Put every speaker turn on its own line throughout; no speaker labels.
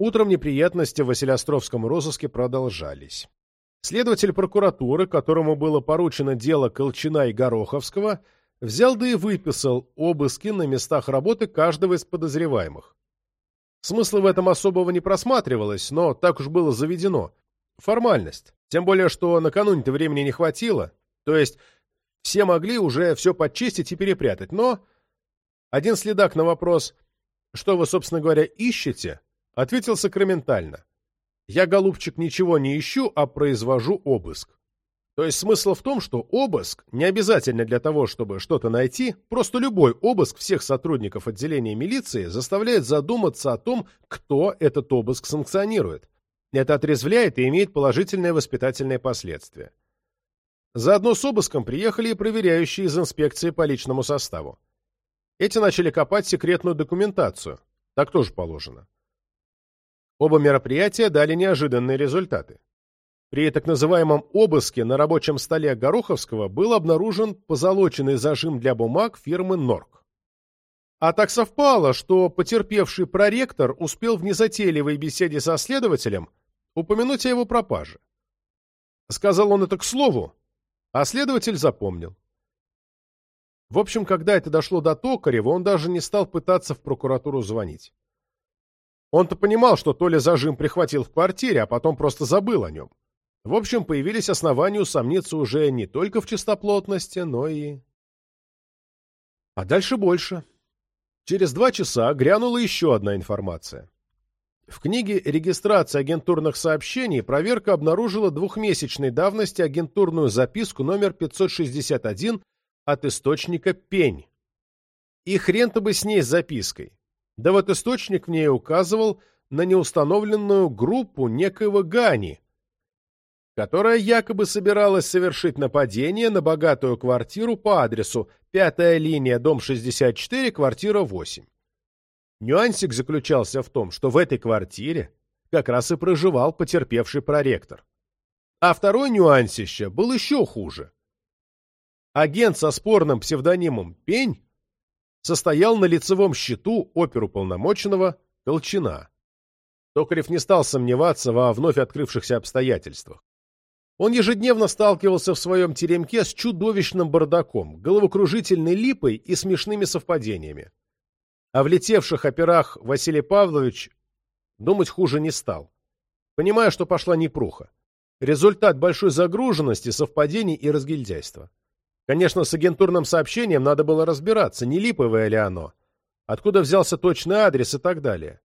Утром неприятности в Василиостровском розыске продолжались. Следователь прокуратуры, которому было поручено дело Колчина и Гороховского, взял да и выписал обыски на местах работы каждого из подозреваемых. Смысла в этом особого не просматривалось, но так уж было заведено. Формальность. Тем более, что накануне-то времени не хватило. То есть все могли уже все подчистить и перепрятать. Но один следак на вопрос, что вы, собственно говоря, ищете, ответил сакраментально. Я, голубчик, ничего не ищу, а произвожу обыск. То есть смысл в том, что обыск не обязательно для того, чтобы что-то найти, просто любой обыск всех сотрудников отделения милиции заставляет задуматься о том, кто этот обыск санкционирует. Это отрезвляет и имеет положительные воспитательные последствия. Заодно с обыском приехали и проверяющие из инспекции по личному составу. Эти начали копать секретную документацию. Так тоже положено. Оба мероприятия дали неожиданные результаты. При так называемом обыске на рабочем столе Гороховского был обнаружен позолоченный зажим для бумаг фирмы «Норк». А так совпало, что потерпевший проректор успел в незатейливой беседе со следователем упомянуть о его пропаже. Сказал он это к слову, а следователь запомнил. В общем, когда это дошло до Токарева, он даже не стал пытаться в прокуратуру звонить. Он-то понимал, что Толя зажим прихватил в квартире, а потом просто забыл о нем. В общем, появились основания усомниться уже не только в чистоплотности, но и... А дальше больше. Через два часа грянула еще одна информация. В книге регистрации агентурных сообщений проверка обнаружила двухмесячной давности агентурную записку номер 561 от источника «Пень». И хрен-то бы с ней с запиской. Да вот источник в ней указывал на неустановленную группу некоего Гани, которая якобы собиралась совершить нападение на богатую квартиру по адресу 5-я линия, дом 64, квартира 8. Нюансик заключался в том, что в этой квартире как раз и проживал потерпевший проректор. А второй нюансище был еще хуже. Агент со спорным псевдонимом Пень состоял на лицевом счету оперуполномоченного Колчина. Токарев не стал сомневаться во вновь открывшихся обстоятельствах. Он ежедневно сталкивался в своем теремке с чудовищным бардаком, головокружительной липой и смешными совпадениями. О влетевших операх Василий Павлович думать хуже не стал, понимая, что пошла непруха. Результат большой загруженности, совпадений и разгильдяйства. Конечно, с агентурным сообщением надо было разбираться, не липовое ли оно, откуда взялся точный адрес и так далее.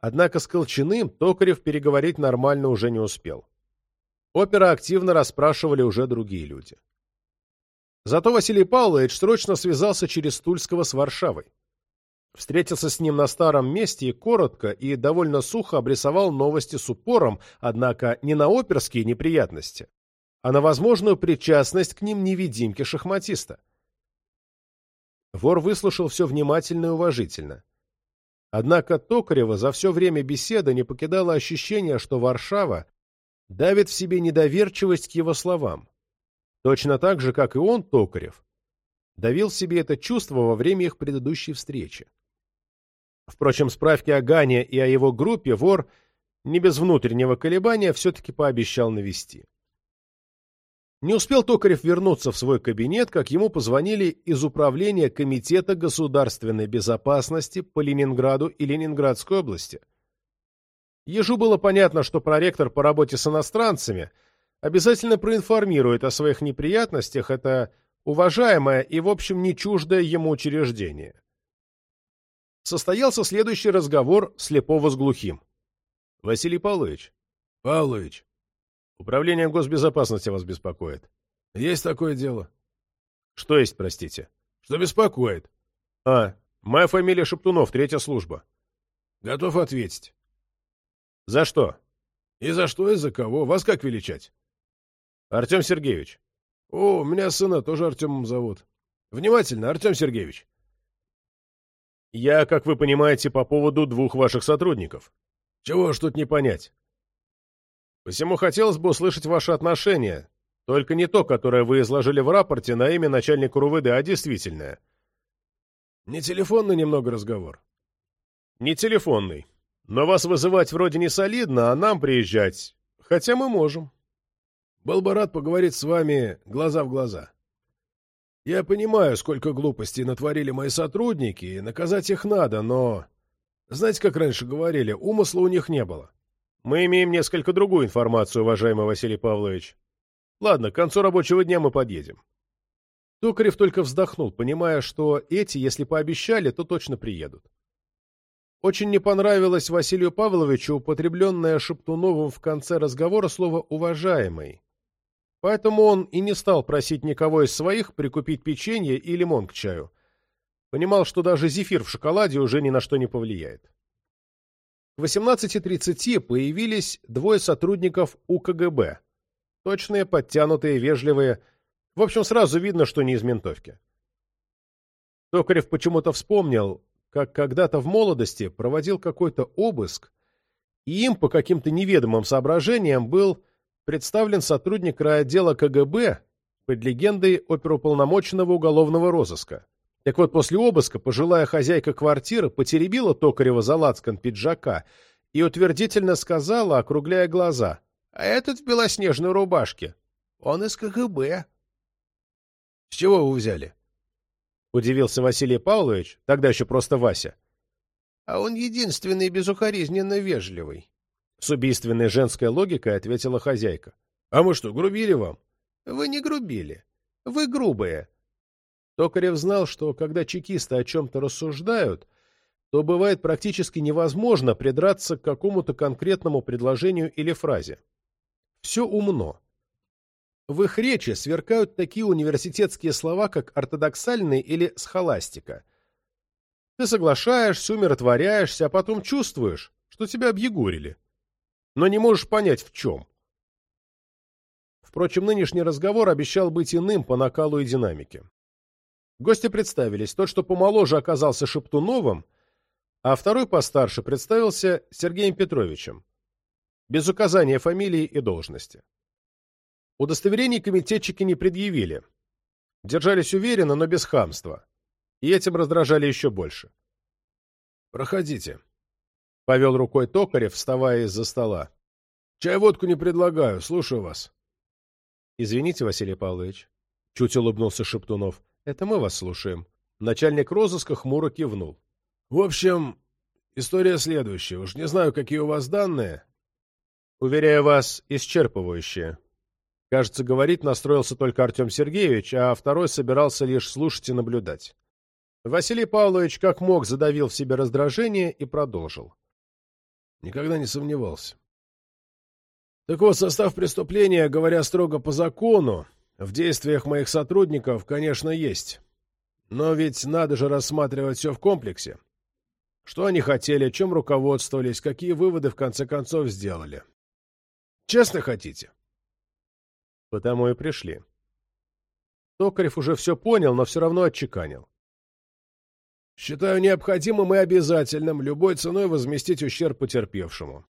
Однако с Колчиным Токарев переговорить нормально уже не успел. Опера активно расспрашивали уже другие люди. Зато Василий Павлович срочно связался через Тульского с Варшавой. Встретился с ним на старом месте и коротко и довольно сухо обрисовал новости с упором, однако не на оперские неприятности, а на возможную причастность к ним невидимки-шахматиста. Вор выслушал все внимательно и уважительно. Однако Токарева за все время беседы не покидало ощущение, что Варшава давит в себе недоверчивость к его словам. Точно так же, как и он, Токарев, давил в себе это чувство во время их предыдущей встречи. Впрочем, справки о Гане и о его группе вор не без внутреннего колебания все-таки пообещал навести. Не успел Токарев вернуться в свой кабинет, как ему позвонили из Управления Комитета государственной безопасности по Ленинграду и Ленинградской области. Ежу было понятно, что проректор по работе с иностранцами обязательно проинформирует о своих неприятностях это уважаемое и, в общем, не чуждое ему учреждение. Состоялся следующий разговор слепого с глухим. «Василий Павлович».
«Павлович,
Управление госбезопасности вас беспокоит.
Есть такое дело.
Что есть, простите?
Что беспокоит?
А, моя фамилия Шептунов, третья служба.
Готов ответить.
За что?
И за что, и за кого? Вас как величать?
Артем Сергеевич.
О, у меня сына тоже Артемом зовут. Внимательно, Артем Сергеевич.
Я, как вы понимаете, по поводу двух ваших сотрудников.
Чего ж тут не понять?
Посему хотелось бы услышать ваши отношения, только не то, которое вы изложили в рапорте на имя начальника РУВД, а действительное.
Не телефонный немного разговор?
Не телефонный, Но вас вызывать вроде не солидно, а нам приезжать, хотя мы можем.
Был бы рад поговорить с вами глаза в глаза. Я понимаю, сколько глупостей натворили мои сотрудники, и наказать их надо, но... Знаете, как раньше говорили, умысла у них не было.
Мы имеем несколько другую информацию, уважаемый Василий Павлович. Ладно, к концу рабочего дня мы подъедем. Токарев только вздохнул, понимая, что эти, если пообещали, то точно приедут. Очень не понравилось Василию Павловичу употребленное Шептуновым в конце разговора слово «уважаемый». Поэтому он и не стал просить никого из своих прикупить печенье и лимон к чаю. Понимал, что даже зефир в шоколаде уже ни на что не повлияет. К 18.30 появились двое сотрудников УКГБ. Точные, подтянутые, вежливые. В общем, сразу видно, что не из ментовки. Токарев почему-то вспомнил, как когда-то в молодости проводил какой-то обыск, и им по каким-то неведомым соображениям был представлен сотрудник райотдела КГБ под легендой оперуполномоченного уголовного розыска. Так вот, после обыска пожилая хозяйка квартиры потеребила Токарева за лацкан пиджака и утвердительно сказала, округляя глаза, «А этот в белоснежной рубашке. Он из КГБ».
«С чего вы взяли?»
— удивился Василий Павлович, тогда еще просто Вася.
«А он единственный безукоризненно вежливый».
С убийственной женской логикой ответила хозяйка. «А мы что, грубили вам?»
«Вы не грубили. Вы грубые».
Токарев знал, что когда чекисты о чем-то рассуждают, то бывает практически невозможно придраться к какому-то конкретному предложению или фразе. Все умно. В их речи сверкают такие университетские слова, как ортодоксальный или схоластика. Ты соглашаешься, умиротворяешься, а потом чувствуешь, что тебя объегорили но не можешь понять, в чем. Впрочем, нынешний разговор обещал быть иным по накалу и динамике. Гости представились. Тот, что помоложе, оказался Шептуновым, а второй постарше представился Сергеем Петровичем, без указания фамилии и должности. Удостоверений комитетчики не предъявили. Держались уверенно, но без хамства. И этим раздражали еще больше.
«Проходите», —
повел рукой Токарев, вставая из-за стола.
— Чай-водку не предлагаю, слушаю вас.
— Извините, Василий Павлович, — чуть улыбнулся Шептунов. — Это мы вас слушаем. Начальник розыска хмуро кивнул.
— В общем, история следующая. Уж не знаю, какие у вас данные.
— Уверяю вас, исчерпывающие. Кажется, говорить настроился только Артем Сергеевич, а второй собирался лишь слушать и наблюдать. Василий Павлович как мог задавил в себе раздражение и продолжил.
Никогда не сомневался. Так вот, состав преступления, говоря строго по закону, в действиях моих сотрудников, конечно, есть. Но ведь надо же рассматривать все в комплексе. Что они хотели, чем руководствовались, какие выводы в конце концов сделали. Честно хотите?
Потому и пришли. Токарев уже все понял, но все равно отчеканил.
Считаю необходимым и обязательным любой ценой возместить ущерб потерпевшему.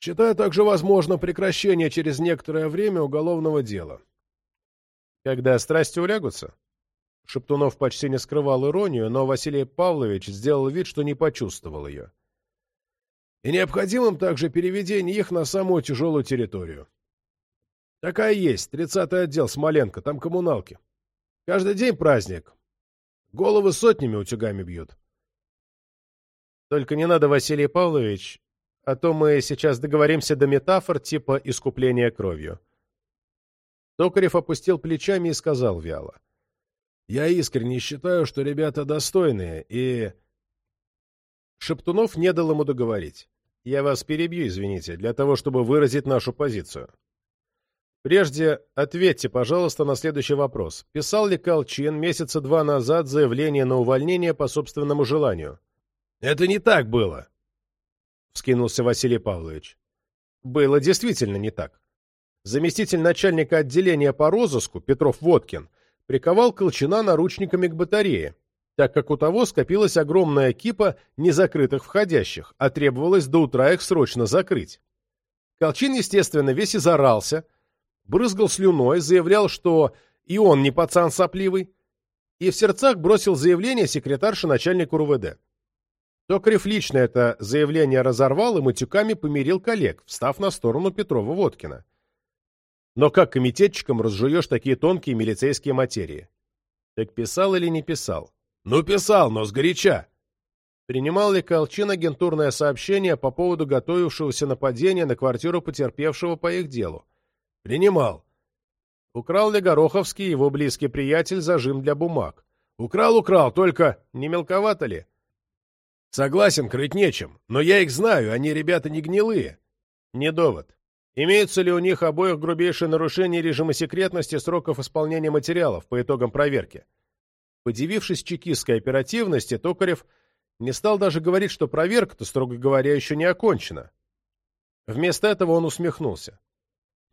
Считаю также возможно прекращение через некоторое время уголовного дела.
Когда страсти улягутся? Шептунов почти не скрывал иронию, но Василий Павлович сделал вид, что не почувствовал ее.
И необходимым также переведение их на самую тяжелую территорию. Такая есть, тридцатый отдел, Смоленко, там коммуналки. Каждый день праздник, Головы сотнями утюгами бьют.
Только не надо, Василий Павлович, а то мы сейчас договоримся до метафор типа искупления кровью. Токарев опустил плечами и сказал вяло.
Я искренне считаю, что ребята достойные, и...
Шептунов не дал ему договорить. Я вас перебью, извините, для того, чтобы выразить нашу позицию. Прежде ответьте, пожалуйста, на следующий вопрос. Писал ли Колчин месяца два назад заявление на увольнение по собственному желанию?
Это не так было,
вскинулся Василий Павлович. Было действительно не так. Заместитель начальника отделения по розыску Петров Водкин приковал Колчина наручниками к батарее, так как у того скопилась огромная кипа незакрытых входящих, а требовалось до утра их срочно закрыть. Колчин, естественно, весь изорался, брызгал слюной, заявлял, что и он не пацан сопливый, и в сердцах бросил заявление секретарше начальнику РУВД. Токарев лично это заявление разорвал и матюками помирил коллег, встав на сторону Петрова-Водкина. Но как комитетчикам разжуешь такие тонкие милицейские материи? Так писал или не писал? Ну, писал, но сгоряча. Принимал ли Колчин агентурное сообщение по поводу готовившегося нападения на квартиру потерпевшего по их делу? Принимал. Украл ли Гороховский его близкий приятель зажим для бумаг? Украл, украл, только не мелковато ли? Согласен, крыть нечем, но я их знаю, они ребята не гнилые. Не довод. Имеются ли у них обоих грубейшие нарушения режима секретности сроков исполнения материалов по итогам проверки? Подивившись чекистской оперативности, Токарев не стал даже говорить, что проверка-то, строго говоря, еще не окончена. Вместо этого он усмехнулся.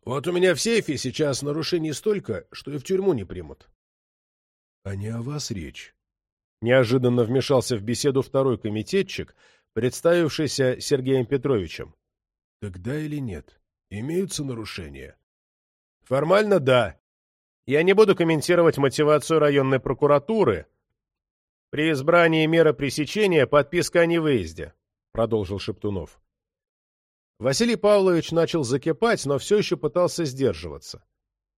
«Вот у меня в сейфе сейчас нарушений столько, что и в тюрьму не примут».
«А не о вас речь»,
Неожиданно вмешался в беседу второй комитетчик, представившийся Сергеем Петровичем.
Тогда или нет? Имеются нарушения?
Формально да. Я не буду комментировать мотивацию районной прокуратуры. При избрании меры пресечения подписка о невыезде, продолжил Шептунов. Василий Павлович начал закипать, но все еще пытался сдерживаться.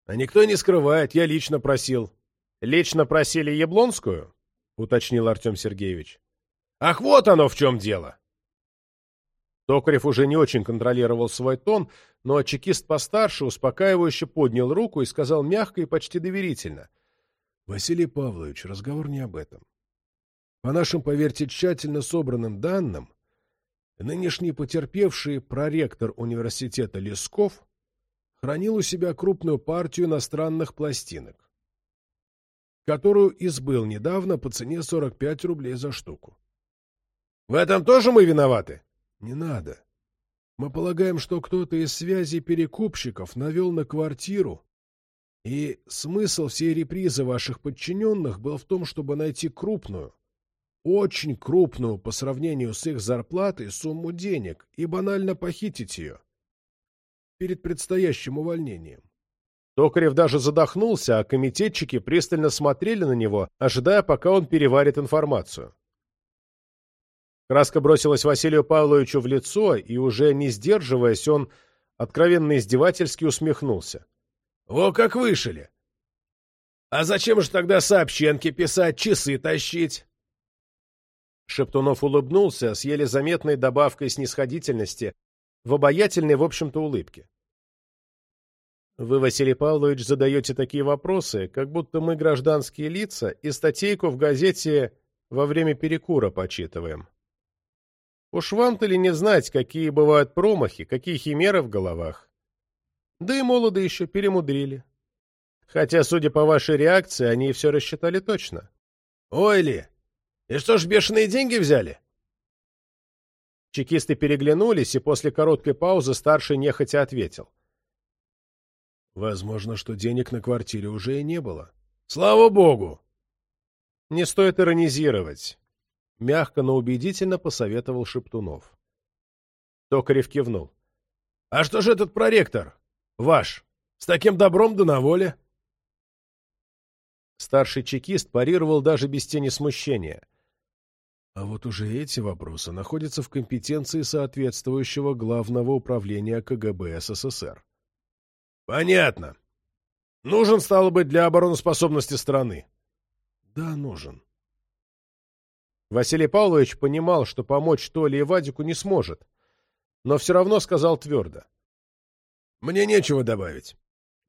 А никто не скрывает, я лично просил. Лично просили Яблонскую? уточнил Артем Сергеевич. «Ах, вот оно в чем дело!» Токарев уже не очень контролировал свой тон, но чекист постарше успокаивающе поднял руку и сказал мягко и почти доверительно.
«Василий Павлович, разговор не об этом. По нашим, поверьте, тщательно собранным данным, нынешний потерпевший проректор университета Лесков хранил у себя крупную партию иностранных пластинок которую избыл недавно по цене 45 рублей за штуку.
В этом тоже мы виноваты?
Не надо. Мы полагаем, что кто-то из связи перекупщиков навел на квартиру, и смысл всей репризы ваших подчиненных был в том, чтобы найти крупную, очень крупную по сравнению с их зарплатой сумму денег и банально похитить ее перед предстоящим увольнением.
Токарев даже задохнулся, а комитетчики пристально смотрели на него, ожидая, пока он переварит информацию. Краска бросилась Василию Павловичу в лицо, и уже не сдерживаясь, он откровенно издевательски усмехнулся. — О, как вышили! А зачем же тогда сообщенки писать, часы тащить? Шептунов улыбнулся с еле заметной добавкой снисходительности в обаятельной, в общем-то, улыбке. Вы, Василий Павлович, задаете такие вопросы, как будто мы гражданские лица и статейку в газете во время перекура почитываем. Уж вам-то ли не знать, какие бывают промахи, какие химеры в головах? Да и молоды еще перемудрили. Хотя, судя по вашей реакции, они все рассчитали точно. Ой ли! И что ж, бешеные деньги взяли? Чекисты переглянулись, и после короткой паузы старший нехотя ответил.
Возможно, что денег на квартире уже и не было.
Слава богу! Не стоит иронизировать. Мягко, но убедительно посоветовал Шептунов. Токарев кивнул. А что же этот проректор? Ваш. С таким добром да на воле? Старший чекист парировал даже без тени смущения.
А вот уже эти вопросы находятся в компетенции соответствующего главного управления КГБ СССР.
Понятно. Нужен, стало быть, для обороноспособности страны.
Да, нужен.
Василий Павлович понимал, что помочь Толе и Вадику не сможет, но все равно сказал твердо. Мне нечего добавить.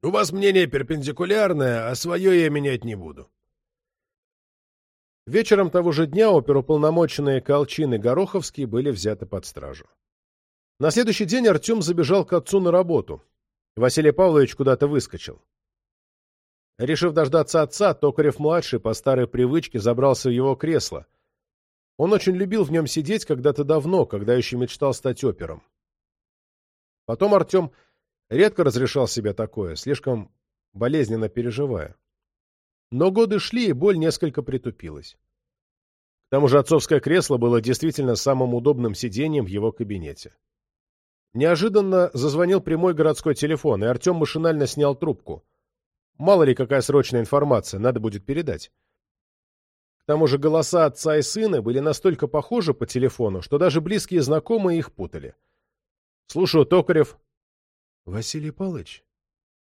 У вас мнение перпендикулярное, а свое я менять не буду. Вечером того же дня оперуполномоченные Колчин и Гороховский были взяты под стражу. На следующий день Артем забежал к отцу на работу, Василий Павлович куда-то выскочил. Решив дождаться отца, Токарев-младший по старой привычке забрался в его кресло. Он очень любил в нем сидеть когда-то давно, когда еще мечтал стать опером. Потом Артем редко разрешал себе такое, слишком болезненно переживая. Но годы шли, и боль несколько притупилась. К тому же отцовское кресло было действительно самым удобным сиденьем в его кабинете. Неожиданно зазвонил прямой городской телефон, и Артем машинально снял трубку. Мало ли какая срочная информация, надо будет передать. Тому же голоса отца и сына были настолько похожи по телефону, что даже близкие знакомые их путали. «Слушаю, Токарев».
«Василий Павлович?»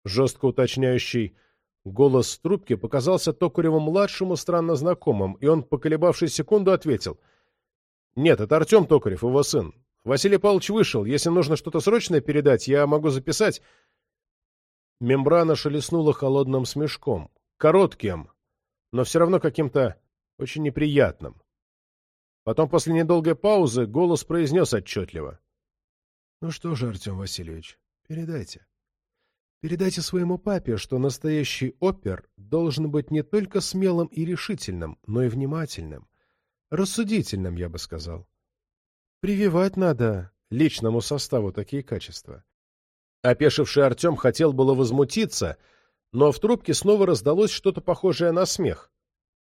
Жестко уточняющий голос трубки показался Токареву-младшему странно знакомым, и он, поколебавшись секунду, ответил. «Нет, это Артем Токарев, его сын. Василий Павлович вышел. Если нужно что-то срочное передать, я могу записать». Мембрана шелестнула холодным смешком. Коротким, но все равно каким-то очень неприятным. Потом, после недолгой паузы, голос произнес отчетливо.
— Ну что же, Артем Васильевич, передайте. Передайте своему папе, что настоящий опер должен быть не только смелым и решительным, но и внимательным. Рассудительным, я бы сказал. Прививать надо личному составу такие качества.
Опешивший Артем хотел было возмутиться, но в трубке снова раздалось что-то похожее на смех,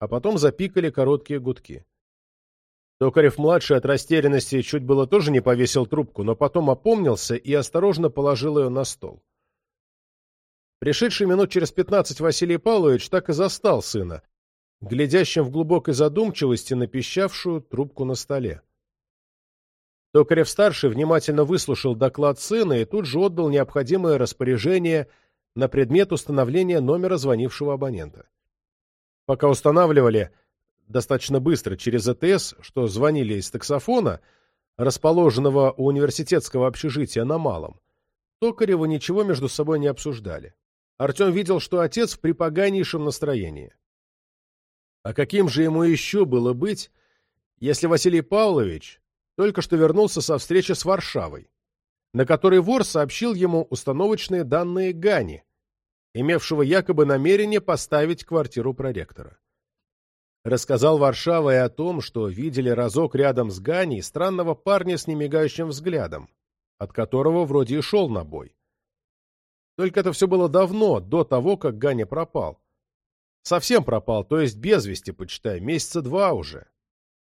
а потом запикали короткие гудки. Токарев-младший от растерянности чуть было тоже не повесил трубку, но потом опомнился и осторожно положил ее на стол. Пришедший минут через пятнадцать Василий Павлович так и застал сына, глядящим в глубокой задумчивости на пищавшую трубку на столе. Токарев-старший внимательно выслушал доклад сына и тут же отдал необходимое распоряжение на предмет установления номера звонившего абонента. Пока устанавливали, достаточно быстро через ЭТС, что звонили из таксофона, расположенного у университетского общежития на Малом, Токареву ничего между собой не обсуждали. Артем видел, что отец в припоганейшем настроении. А каким же ему еще было быть, если Василий Павлович только что вернулся со встречи с Варшавой, на которой вор сообщил ему установочные данные Гани, имевшего якобы намерение поставить квартиру проректора. Рассказал Варшава и о том, что видели разок рядом с Ганей странного парня с немигающим взглядом, от которого вроде и шел на бой. Только это все было давно, до того, как Ганя пропал. Совсем пропал, то есть без вести, почитай, месяца два уже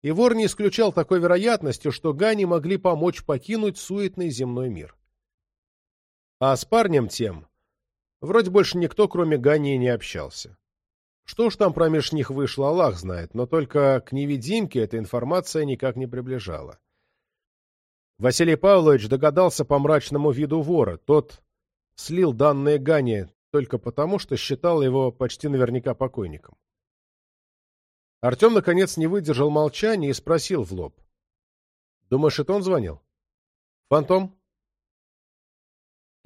и вор не исключал такой вероятности, что Гани могли помочь покинуть суетный земной мир. А с парнем тем вроде больше никто, кроме Гани, не общался. Что ж там промеж них вышло, Аллах знает, но только к невидимке эта информация никак не приближала. Василий Павлович догадался по мрачному виду вора. Тот слил данные Гани только потому, что считал его почти наверняка покойником. Артем, наконец, не выдержал молчания и спросил в лоб. «Думаешь, это он звонил?» «Фантом?»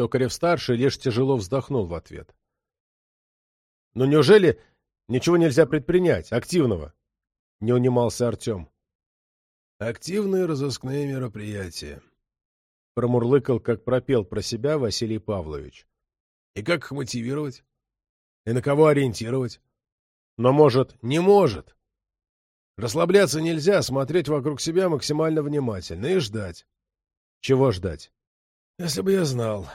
Токарев-старший лишь тяжело вздохнул в ответ. «Но неужели ничего нельзя предпринять, активного?» Не унимался Артем.
«Активные разыскные мероприятия», —
промурлыкал, как пропел про себя Василий Павлович.
«И как их мотивировать? И на кого ориентировать?»
«Но, может, не может.
Расслабляться нельзя, смотреть вокруг себя максимально внимательно и ждать.
Чего ждать?
Если бы я знал.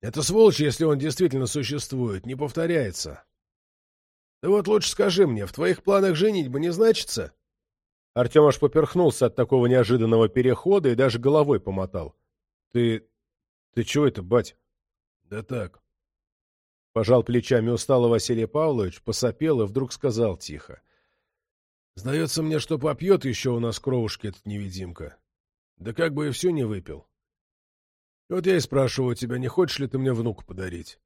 Это сволочь, если он действительно существует, не повторяется. Ты вот лучше скажи мне, в твоих планах женить бы не значится?
Артем аж поперхнулся от такого неожиданного перехода и даже головой помотал. Ты... ты чего это, бать?
Да так.
Пожал плечами устало Василий Павлович, посопел и вдруг сказал тихо.
Сдается мне, что попьет еще у нас кровушки этот невидимка. Да как бы и все не выпил. Вот я и спрашиваю тебя, не хочешь ли ты мне внука подарить?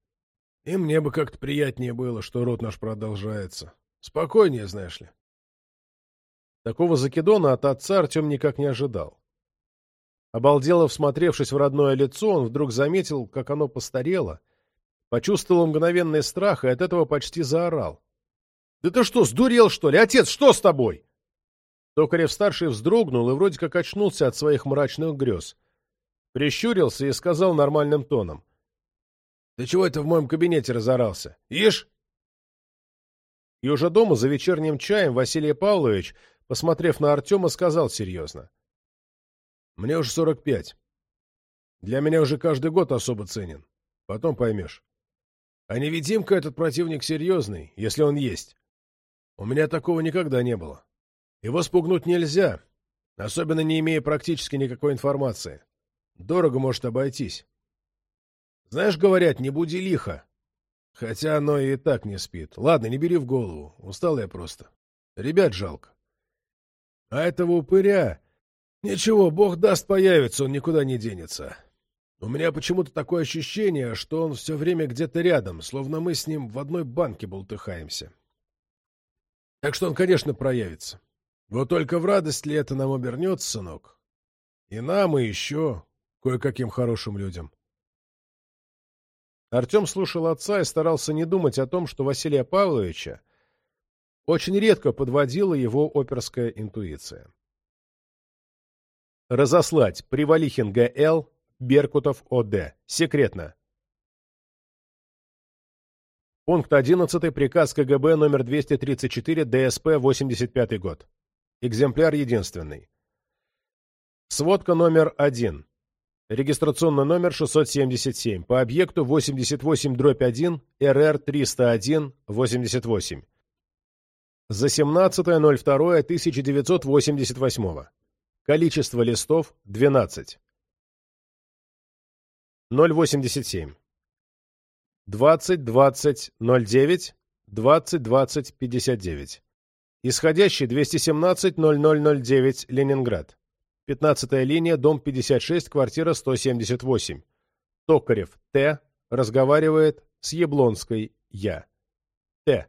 И мне бы как-то приятнее было, что род наш продолжается. Спокойнее, знаешь ли.
Такого закидона от отца Артем никак не ожидал. Обалдело всмотревшись в родное лицо, он вдруг заметил, как оно постарело, почувствовал мгновенный страх и от этого почти заорал. «Да ты что, сдурел, что ли? Отец, что с тобой?» Токарев-старший вздрогнул и вроде как очнулся от своих мрачных грез. Прищурился и сказал нормальным тоном. «Ты чего это в моем кабинете разорался? Ишь!» И уже дома за вечерним чаем Василий Павлович, посмотрев на Артема, сказал серьезно. «Мне уже сорок пять. Для меня уже каждый год особо ценен. Потом поймешь. А невидимка этот противник серьезный, если он есть. У меня такого никогда не было. Его спугнуть нельзя, особенно не имея практически никакой информации. Дорого может обойтись. Знаешь, говорят, не буди лихо. Хотя оно и так не спит. Ладно, не бери в голову. Устал я просто.
Ребят жалко. А этого упыря... Ничего, бог даст появится, он никуда не денется. У меня почему-то такое ощущение, что он все время где-то рядом, словно мы с ним в одной банке болтыхаемся. Так что он, конечно, проявится. Вот только в радость ли это нам обернется, сынок? И нам, и еще кое-каким хорошим людям.
Артем слушал отца и старался не думать о том, что Василия Павловича очень редко подводила его оперская интуиция. Разослать Привалихин Г.Л., Беркутов О.Д. Секретно. Пункт 11. Приказ КГБ номер 234 ДСП 85 год. Экземпляр единственный. Сводка номер 1. Регистрационный номер 677. По объекту 88-1 РР-301-88. За 17.02.1988. Количество листов – 12. 087. 20 20 09 20 20 59. Исходящий 217 0009 Ленинград. 15 линия, дом 56, квартира 178. Токарев Т. разговаривает с Яблонской Я. Т.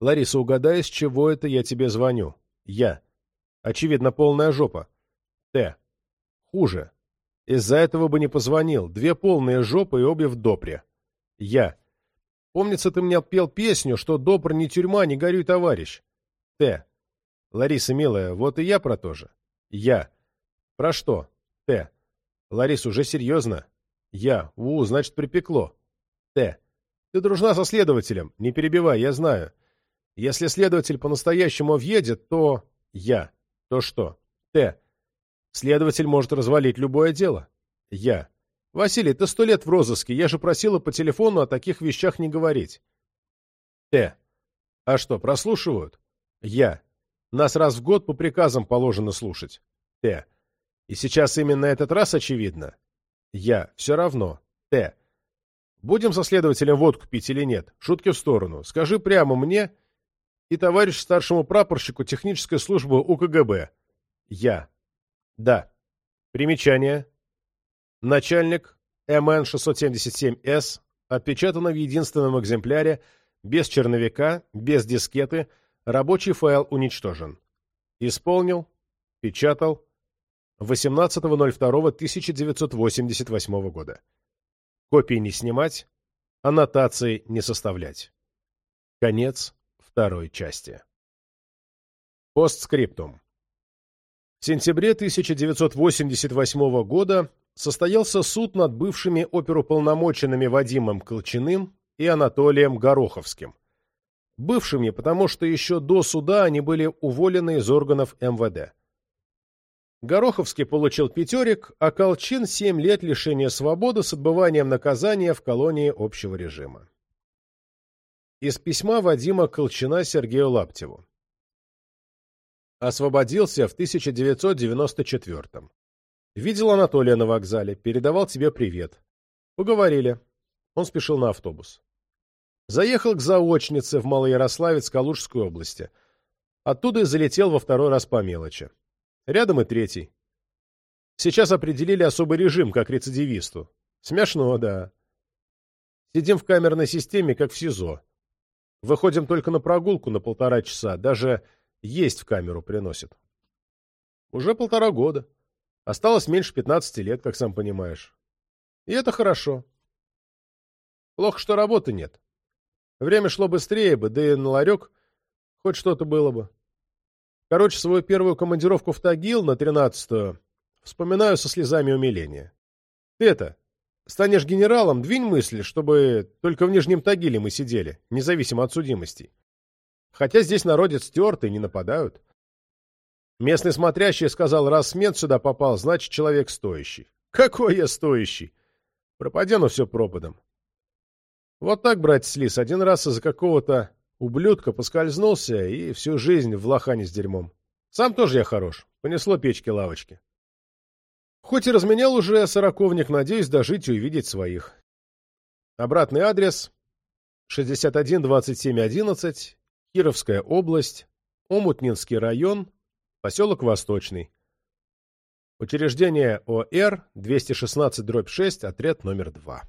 Лариса, угадай, с чего это я тебе звоню? Я. Очевидно, полная жопа. Т. Хуже. Из-за этого бы не позвонил. Две полные жопы и обе в допре. Я. Помнится, ты мне пел песню, что допр не тюрьма, не горюй, товарищ. Т. Лариса, милая, вот и я про то же. Я. Про что? Т. Ларис, уже серьезно? Я. У, значит, припекло. Т. Ты дружна со следователем. Не перебивай, я знаю. Если следователь по-настоящему въедет, то... Я. То что? Т. Следователь может развалить любое дело. Я. Василий, ты сто лет в розыске. Я же просила по телефону о таких вещах не говорить. Т. А что, прослушивают? Я. Нас раз в год по приказам положено слушать. Т. И сейчас именно этот раз очевидно? Я. Все равно. Т. Будем со следователем водку пить или нет? Шутки в сторону. Скажи прямо мне и товарищ старшему прапорщику технической службы УКГБ. Я. Да. Примечание. Начальник МН-677С отпечатано в единственном экземпляре, без черновика, без дискеты, рабочий файл уничтожен. Исполнил, печатал, 18.02.1988 года. Копии не снимать, аннотации не составлять. Конец второй части. Постскриптум. В сентябре 1988 года состоялся суд над бывшими оперуполномоченными Вадимом Колчиным и Анатолием Гороховским. Бывшими, потому что еще до суда они были уволены из органов МВД. Гороховский получил пятерик, а Колчин – семь лет лишения свободы с отбыванием наказания в колонии общего режима. Из письма Вадима Колчина Сергею Лаптеву. Освободился в 1994 -м. Видел Анатолия на вокзале, передавал тебе привет. Поговорили. Он спешил на автобус. Заехал к заочнице в Малоярославец Калужской области. Оттуда и залетел во второй раз по мелочи. Рядом и третий. Сейчас определили особый режим, как рецидивисту. Смешно, да. Сидим в камерной системе, как в СИЗО. Выходим только на прогулку на полтора часа, даже есть в камеру приносят. Уже полтора года. Осталось меньше 15 лет, как сам понимаешь. И это хорошо. Плохо, что работы нет. Время шло быстрее бы, да и на ларек хоть что-то было бы. Короче, свою первую командировку в Тагил на тринадцатую вспоминаю со слезами умиления. Ты это, станешь генералом, двинь мысли, чтобы только в Нижнем Тагиле мы сидели, независимо от судимостей. Хотя здесь народец стертый, не нападают. Местный смотрящий сказал, раз смет сюда попал, значит, человек стоящий. Какой я стоящий? Пропадену все пропадом. Вот так, братец Лис, один раз из-за какого-то Ублюдка поскользнулся и всю жизнь в лохане с дерьмом. Сам тоже я хорош. Понесло печки-лавочки. Хоть и разменял уже сороковник, надеюсь дожить и увидеть своих. Обратный адрес 612711, Кировская область, Омутнинский район, поселок Восточный. Учреждение ОР 216-6, отряд номер 2.